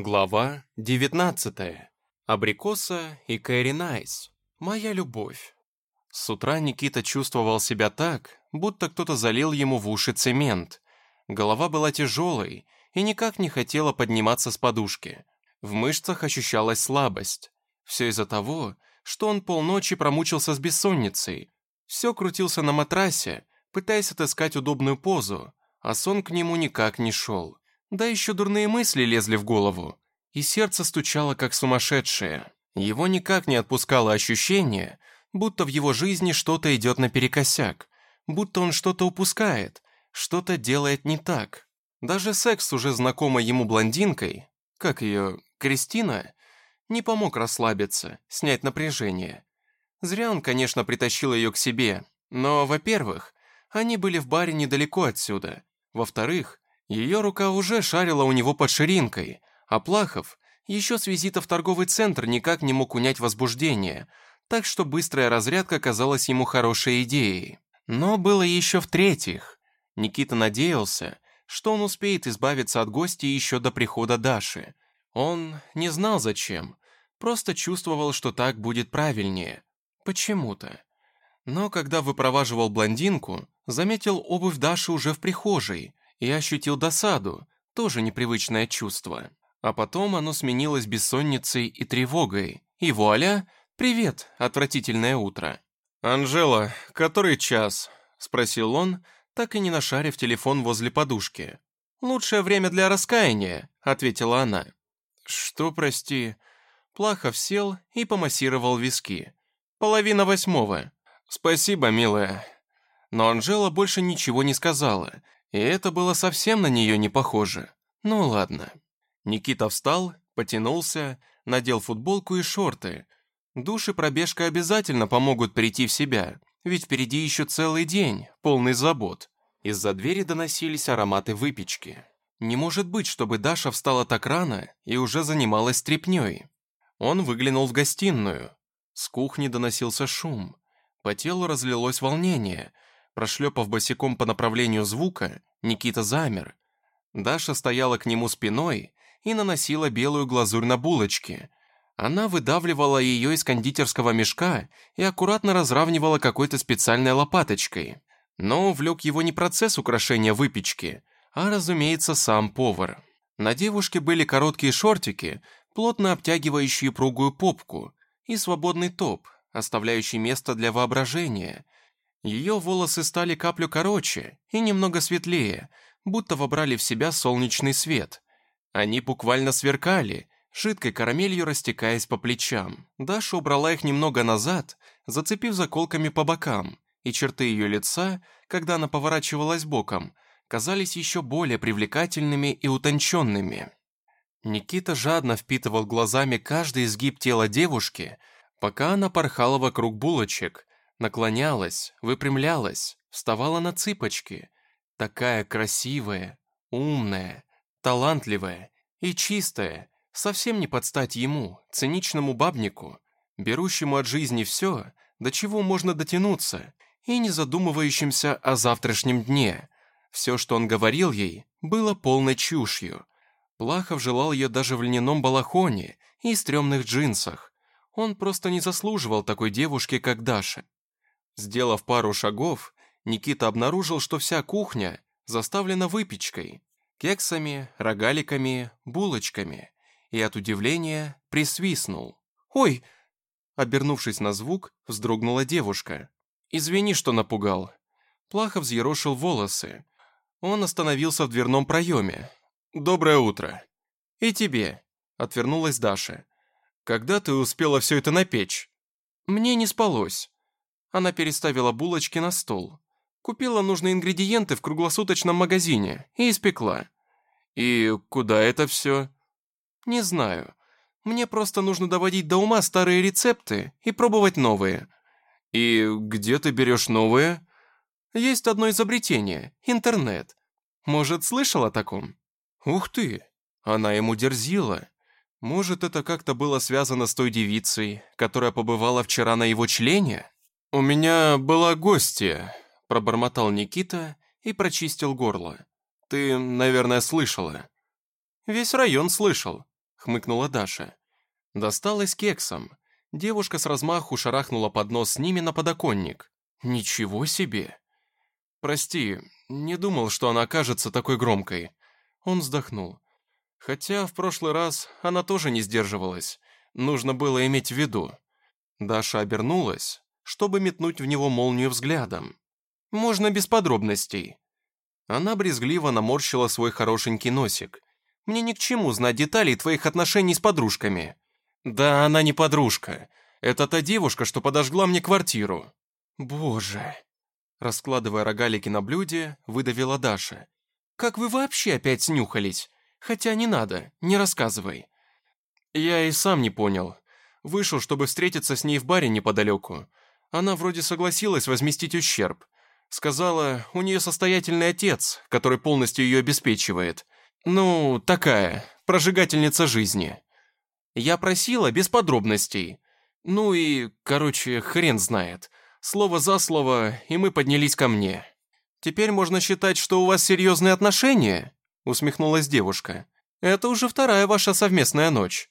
Глава 19. Абрикоса и Кэрри Найс. Моя любовь. С утра Никита чувствовал себя так, будто кто-то залил ему в уши цемент. Голова была тяжелой и никак не хотела подниматься с подушки. В мышцах ощущалась слабость. Все из-за того, что он полночи промучился с бессонницей. Все крутился на матрасе, пытаясь отыскать удобную позу, а сон к нему никак не шел. Да еще дурные мысли лезли в голову, и сердце стучало как сумасшедшее. Его никак не отпускало ощущение, будто в его жизни что-то идет наперекосяк, будто он что-то упускает, что-то делает не так. Даже секс уже знакомой ему блондинкой, как ее, Кристина, не помог расслабиться, снять напряжение. Зря он, конечно, притащил ее к себе, но, во-первых, они были в баре недалеко отсюда, во-вторых, ее рука уже шарила у него под ширинкой, а Плахов еще с визита в торговый центр никак не мог унять возбуждение, так что быстрая разрядка казалась ему хорошей идеей. Но было еще в-третьих. Никита надеялся, что он успеет избавиться от гостя еще до прихода Даши. Он не знал зачем, просто чувствовал, что так будет правильнее. Почему-то. Но когда выпроваживал блондинку, заметил обувь Даши уже в прихожей, и ощутил досаду, тоже непривычное чувство. А потом оно сменилось бессонницей и тревогой. И вуаля, привет, отвратительное утро. «Анжела, который час?» – спросил он, так и не нашарив телефон возле подушки. «Лучшее время для раскаяния», – ответила она. «Что, прости?» Плахов сел и помассировал виски. «Половина восьмого». «Спасибо, милая». Но Анжела больше ничего не сказала, и это было совсем на нее не похоже. Ну ладно. Никита встал, потянулся, надел футболку и шорты. Душ и пробежка обязательно помогут прийти в себя, ведь впереди еще целый день, полный забот. Из-за двери доносились ароматы выпечки. Не может быть, чтобы Даша встала так рано и уже занималась трепней. Он выглянул в гостиную. С кухни доносился шум. По телу разлилось волнение – Прошлепав босиком по направлению звука, Никита замер. Даша стояла к нему спиной и наносила белую глазурь на булочки. Она выдавливала ее из кондитерского мешка и аккуратно разравнивала какой-то специальной лопаточкой. Но увлек его не процесс украшения выпечки, а, разумеется, сам повар. На девушке были короткие шортики, плотно обтягивающие пругую попку, и свободный топ, оставляющий место для воображения – ее волосы стали каплю короче и немного светлее, будто вобрали в себя солнечный свет. Они буквально сверкали, жидкой карамелью растекаясь по плечам. Даша убрала их немного назад, зацепив заколками по бокам, и черты ее лица, когда она поворачивалась боком, казались еще более привлекательными и утонченными. Никита жадно впитывал глазами каждый изгиб тела девушки, пока она порхала вокруг булочек, наклонялась, выпрямлялась, вставала на цыпочки. Такая красивая, умная, талантливая и чистая, совсем не под стать ему, циничному бабнику, берущему от жизни все, до чего можно дотянуться, и не задумывающимся о завтрашнем дне. Все, что он говорил ей, было полной чушью. Плахов желал ее даже в льняном балахоне и стрёмных джинсах. Он просто не заслуживал такой девушки, как Даша. Сделав пару шагов, Никита обнаружил, что вся кухня заставлена выпечкой, кексами, рогаликами, булочками, и от удивления присвистнул. «Ой!» Обернувшись на звук, вздрогнула девушка. «Извини, что напугал». Плахов взъерошил волосы. Он остановился в дверном проеме. «Доброе утро». «И тебе», — отвернулась Даша. «Когда ты успела все это напечь?» «Мне не спалось». Она переставила булочки на стол. Купила нужные ингредиенты в круглосуточном магазине и испекла. И куда это все? Не знаю. Мне просто нужно доводить до ума старые рецепты и пробовать новые. И где ты берешь новые? Есть одно изобретение – интернет. Может, слышал о таком? Ух ты! Она ему дерзила. Может, это как-то было связано с той девицей, которая побывала вчера на его члене? «У меня была гостья», – пробормотал Никита и прочистил горло. «Ты, наверное, слышала». «Весь район слышал. хмыкнула Даша. Досталось кексом. Девушка с размаху шарахнула поднос с ними на подоконник. «Ничего себе!» «Прости, не думал, что она окажется такой громкой». Он вздохнул. Хотя в прошлый раз она тоже не сдерживалась. Нужно было иметь в виду. Даша обернулась, чтобы метнуть в него молнию взглядом. «Можно без подробностей». Она брезгливо наморщила свой хорошенький носик. «Мне ни к чему знать детали твоих отношений с подружками». «Да она не подружка. Это та девушка, что подожгла мне квартиру». «Боже!» Раскладывая рогалики на блюде, выдавила Даша. «Как вы вообще опять снюхались? Хотя не надо, не рассказывай». Я и сам не понял. Вышел, чтобы встретиться с ней в баре неподалеку. Она вроде согласилась возместить ущерб. Сказала, у нее состоятельный отец, который полностью ее обеспечивает. Ну, такая, прожигательница жизни. Я просила без подробностей. Ну и, короче, хрен знает. Слово за слово, и мы поднялись ко мне. «Теперь можно считать, что у вас серьезные отношения?» усмехнулась девушка. «Это уже вторая ваша совместная ночь».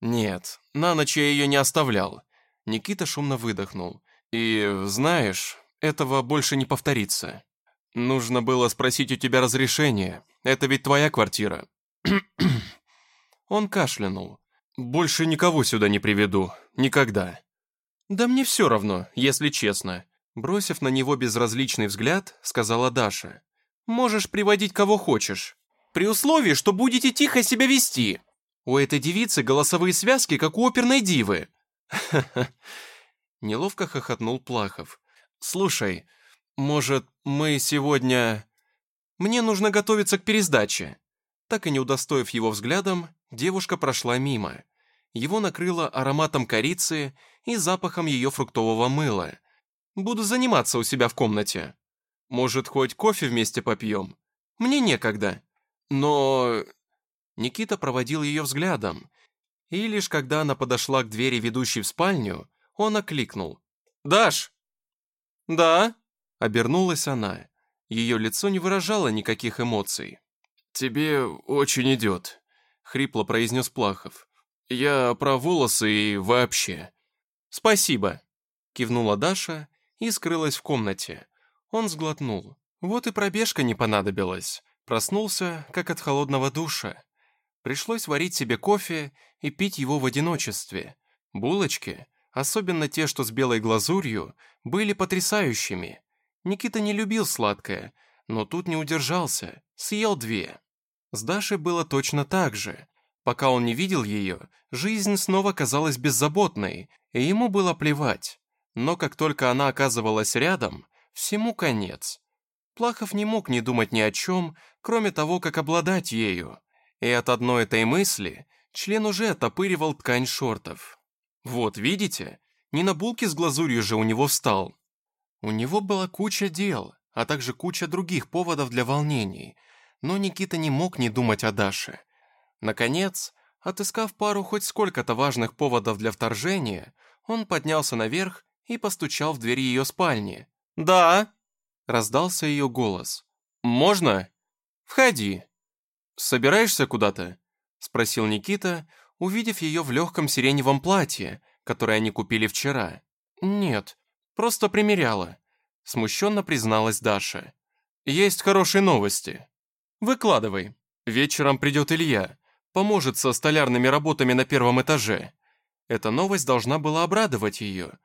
«Нет, на ночь я ее не оставлял». Никита шумно выдохнул. «И, знаешь, этого больше не повторится. Нужно было спросить у тебя разрешение. Это ведь твоя квартира». Он кашлянул. «Больше никого сюда не приведу. Никогда». «Да мне все равно, если честно», бросив на него безразличный взгляд, сказала Даша. «Можешь приводить кого хочешь, при условии, что будете тихо себя вести. У этой девицы голосовые связки, как у оперной дивы». Неловко хохотнул Плахов. «Слушай, может, мы сегодня...» «Мне нужно готовиться к пересдаче». Так и не удостоив его взглядом, девушка прошла мимо. Его накрыло ароматом корицы и запахом ее фруктового мыла. Буду заниматься у себя в комнате. Может, хоть кофе вместе попьем? Мне некогда. Но...» Никита проводил ее взглядом, и лишь когда она подошла к двери, ведущей в спальню, он окликнул. «Даш!» «Да?» — обернулась она. Ее лицо не выражало никаких эмоций. «Тебе очень идет», — хрипло произнес Плахов. «Я про волосы и вообще». «Спасибо», — кивнула Даша и скрылась в комнате. Он сглотнул. Вот и пробежка не понадобилась. Проснулся, как от холодного душа. Пришлось варить себе кофе и пить его в одиночестве. Булочки, особенно те, что с белой глазурью, были потрясающими. Никита не любил сладкое, но тут не удержался, съел две. С Дашей было точно так же. Пока он не видел ее, жизнь снова казалась беззаботной, и ему было плевать. Но как только она оказывалась рядом, всему конец. Плахов не мог не думать ни о чем, кроме того, как обладать ею. И от одной этой мысли член уже отопыривал ткань шортов. Вот, видите, не на булке с глазурью же у него встал. У него была куча дел, а также куча других поводов для волнений, но Никита не мог не думать о Даше. Наконец, отыскав пару хоть сколько-то важных поводов для вторжения, он поднялся наверх и постучал в дверь ее спальни. «Да!» — раздался ее голос. «Можно?» «Входи!» «Собираешься куда-то?» — спросил Никита, увидев ее в легком сиреневом платье, которое они купили вчера. «Нет, просто примеряла», — смущенно призналась Даша. «Есть хорошие новости. Выкладывай. Вечером придет Илья поможет со столярными работами на первом этаже. Эта новость должна была обрадовать ее.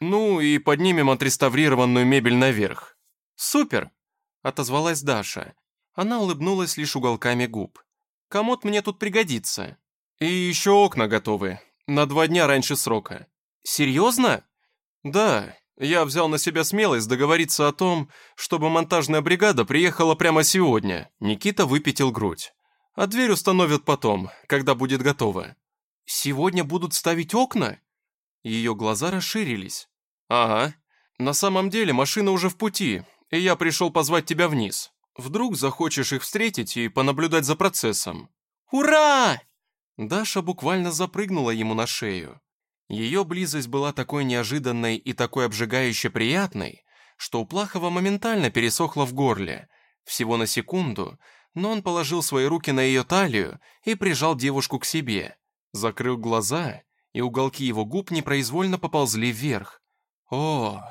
Ну и поднимем отреставрированную мебель наверх. «Супер!» – отозвалась Даша. Она улыбнулась лишь уголками губ. «Комод мне тут пригодится. И еще окна готовы. На два дня раньше срока». «Серьезно?» «Да, я взял на себя смелость договориться о том, чтобы монтажная бригада приехала прямо сегодня». Никита выпятил грудь а дверь установят потом, когда будет готово». «Сегодня будут ставить окна?» Ее глаза расширились. «Ага. На самом деле машина уже в пути, и я пришел позвать тебя вниз. Вдруг захочешь их встретить и понаблюдать за процессом». «Ура!» Даша буквально запрыгнула ему на шею. Ее близость была такой неожиданной и такой обжигающе приятной, что у Плахова моментально пересохло в горле. Всего на секунду но он положил свои руки на ее талию и прижал девушку к себе. Закрыл глаза, и уголки его губ непроизвольно поползли вверх. О,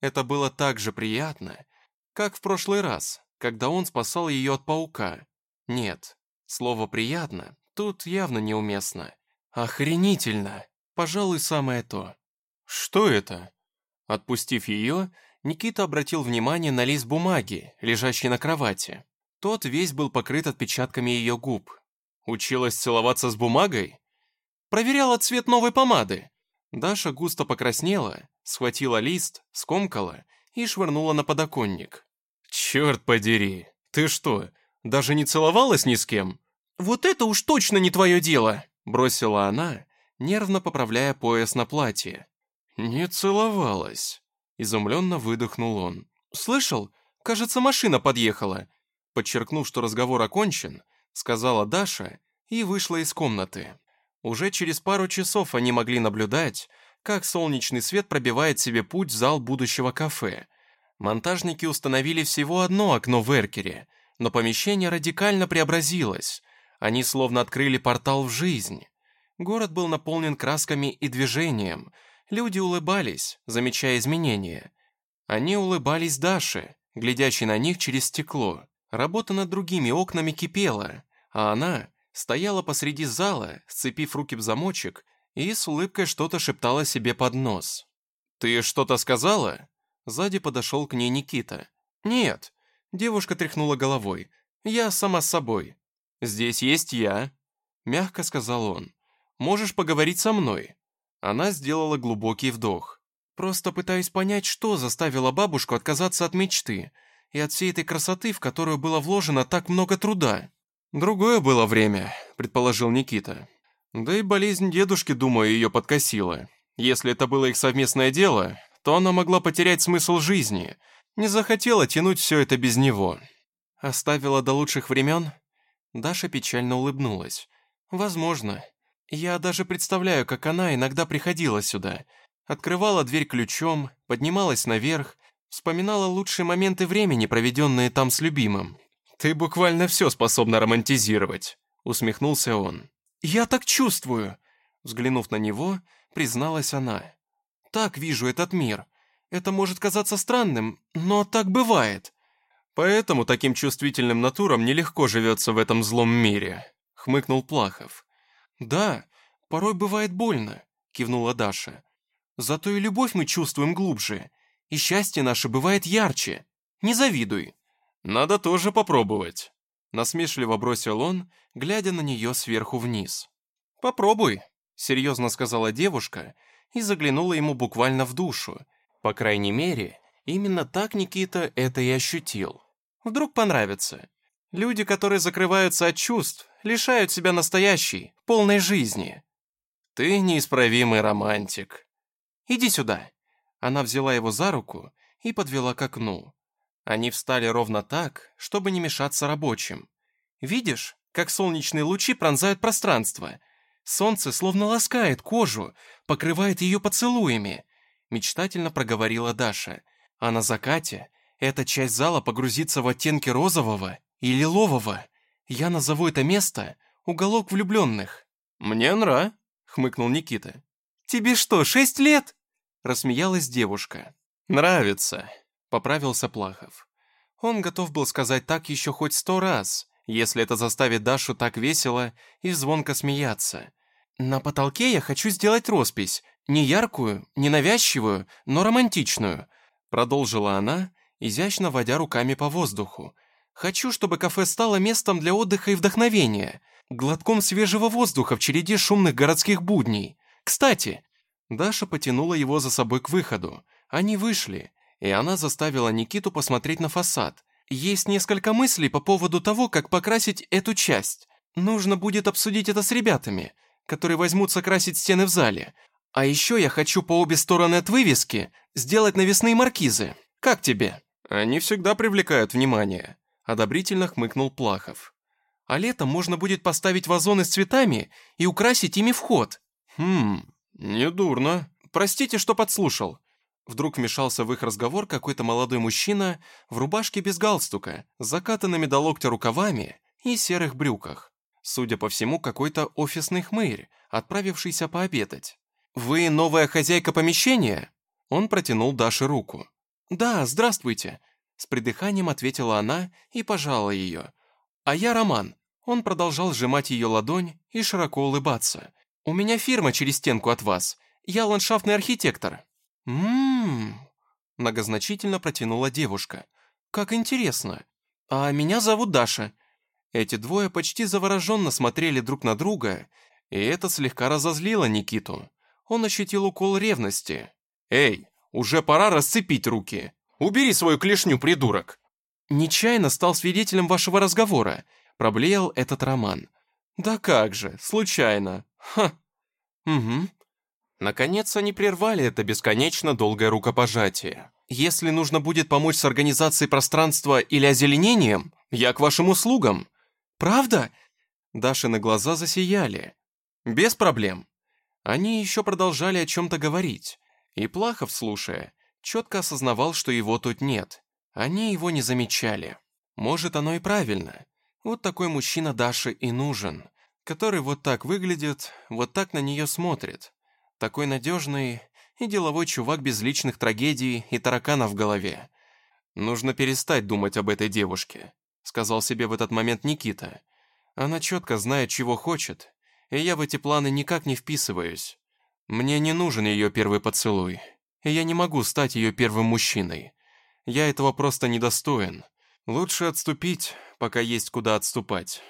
это было так же приятно, как в прошлый раз, когда он спасал ее от паука. Нет, слово «приятно» тут явно неуместно. Охренительно! Пожалуй, самое то. Что это? Отпустив ее, Никита обратил внимание на лист бумаги, лежащий на кровати. Тот весь был покрыт отпечатками ее губ. Училась целоваться с бумагой? Проверяла цвет новой помады. Даша густо покраснела, схватила лист, скомкала и швырнула на подоконник. «Черт подери! Ты что, даже не целовалась ни с кем?» «Вот это уж точно не твое дело!» бросила она, нервно поправляя пояс на платье. «Не целовалась», — изумленно выдохнул он. «Слышал? Кажется, машина подъехала». Подчеркнув, что разговор окончен, сказала Даша и вышла из комнаты. Уже через пару часов они могли наблюдать, как солнечный свет пробивает себе путь в зал будущего кафе. Монтажники установили всего одно окно в эркере, но помещение радикально преобразилось. Они словно открыли портал в жизнь. Город был наполнен красками и движением — Люди улыбались, замечая изменения. Они улыбались Даше, глядящей на них через стекло. Работа над другими окнами кипела, а она стояла посреди зала, сцепив руки в замочек и с улыбкой что-то шептала себе под нос. «Ты что-то сказала?» Сзади подошел к ней Никита. «Нет». Девушка тряхнула головой. «Я сама с собой». «Здесь есть я», — мягко сказал он. «Можешь поговорить со мной. Она сделала глубокий вдох. «Просто пытаюсь понять, что заставило бабушку отказаться от мечты и от всей этой красоты, в которую было вложено так много труда». «Другое было время», — предположил Никита. «Да и болезнь дедушки, думаю, ее подкосила. Если это было их совместное дело, то она могла потерять смысл жизни, не захотела тянуть все это без него». «Оставила до лучших времен?» Даша печально улыбнулась. «Возможно. Я даже представляю, как она иногда приходила сюда. Открывала дверь ключом, поднималась наверх, вспоминала лучшие моменты времени, проведенные там с любимым. «Ты буквально все способна романтизировать», — усмехнулся он. «Я так чувствую», — взглянув на него, призналась она. «Так вижу этот мир. Это может казаться странным, но так бывает». «Поэтому таким чувствительным натурам нелегко живется в этом злом мире», — хмыкнул Плахов. «Да, порой бывает больно», — кивнула Даша. «Зато и любовь мы чувствуем глубже, и счастье наше бывает ярче. Не завидуй». «Надо тоже попробовать», — насмешливо бросил он, глядя на нее сверху вниз. «Попробуй», — серьезно сказала девушка и заглянула ему буквально в душу. По крайней мере, именно так Никита это и ощутил. «Вдруг понравится. Люди, которые закрываются от чувств, лишают себя настоящей, полной жизни. Ты неисправимый романтик. Иди сюда. Она взяла его за руку и подвела к окну. Они встали ровно так, чтобы не мешаться рабочим. Видишь, как солнечные лучи пронзают пространство? Солнце словно ласкает кожу, покрывает ее поцелуями. Мечтательно проговорила Даша. А на закате эта часть зала погрузится в оттенки розового и лилового. Я назову это место «Уголок влюбленных». «Мне нра», — хмыкнул Никита. «Тебе что, шесть лет?» — рассмеялась девушка. «Нравится», — поправился Плахов. Он готов был сказать так еще хоть сто раз, если это заставит Дашу так весело и звонко смеяться. «На потолке я хочу сделать роспись, не яркую, не навязчивую, но романтичную», продолжила она, изящно водя руками по воздуху, Хочу, чтобы кафе стало местом для отдыха и вдохновения, глотком свежего воздуха в череде шумных городских будней. Кстати, Даша потянула его за собой к выходу. Они вышли, и она заставила Никиту посмотреть на фасад. Есть несколько мыслей по поводу того, как покрасить эту часть. Нужно будет обсудить это с ребятами, которые возьмутся красить стены в зале. А еще я хочу по обе стороны от вывески сделать навесные маркизы. Как тебе? Они всегда привлекают внимание одобрительно хмыкнул Плахов. «А летом можно будет поставить вазоны с цветами и украсить ими вход». «Хм, недурно. Простите, что подслушал». Вдруг вмешался в их разговор какой-то молодой мужчина в рубашке без галстука, с закатанными до локтя рукавами и серых брюках. Судя по всему, какой-то офисный хмырь, отправившийся пообедать. «Вы новая хозяйка помещения?» Он протянул Даше руку. «Да, здравствуйте», — с придыханием ответила она и пожала ее. «А я Роман». Он продолжал сжимать ее ладонь и широко улыбаться. «У меня фирма через стенку от вас. Я ландшафтный архитектор». «М-м-м», многозначительно протянула девушка. «Как интересно. А меня зовут Даша». Эти двое почти завороженно смотрели друг на друга, и это слегка разозлило Никиту. Он ощутил укол ревности. «Эй, уже пора расцепить руки! Убери свою клешню, придурок!» «Нечаянно стал свидетелем вашего разговора», — проблеял этот роман. «Да как же, случайно. Ха!» «Угу». Наконец они прервали это бесконечно долгое рукопожатие. «Если нужно будет помочь с организацией пространства или озеленением, я к вашим услугам». «Правда?» Дашины глаза засияли. «Без проблем». Они еще продолжали о чем-то говорить, и Плахов, слушая, четко осознавал, что его тут нет. Они его не замечали. Может, оно и правильно. Вот такой мужчина Даше и нужен, который вот так выглядит, вот так на нее смотрит. Такой надежный и деловой чувак без личных трагедий и тараканов в голове. «Нужно перестать думать об этой девушке», — сказал себе в этот момент Никита. «Она четко знает, чего хочет, и я в эти планы никак не вписываюсь. Мне не нужен ее первый поцелуй, и я не могу стать ее первым мужчиной. Я этого просто недостоин. Лучше отступить, пока есть куда отступать».